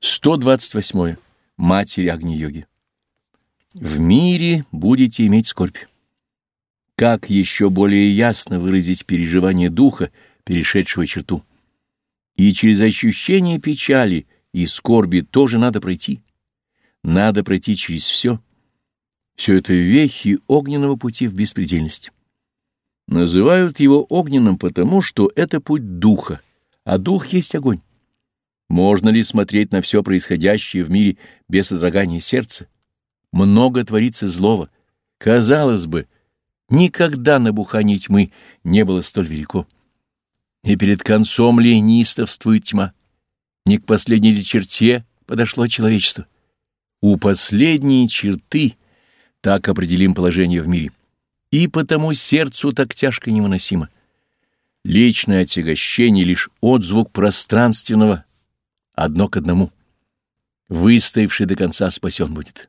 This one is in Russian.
128. Матерь Агни-йоги. В мире будете иметь скорбь. Как еще более ясно выразить переживание духа, перешедшего черту? И через ощущение печали и скорби тоже надо пройти. Надо пройти через все. Все это вехи огненного пути в беспредельность. Называют его огненным потому, что это путь духа, а дух есть огонь. Можно ли смотреть на все происходящее в мире без содрогания сердца? Много творится злого. Казалось бы, никогда набухание тьмы не было столь велико. И перед концом ли неистовствует тьма? Не к последней черте подошло человечество? У последней черты так определим положение в мире. И потому сердцу так тяжко невыносимо. Личное отягощение — лишь отзвук пространственного одно к одному. Выстоявший до конца спасен будет.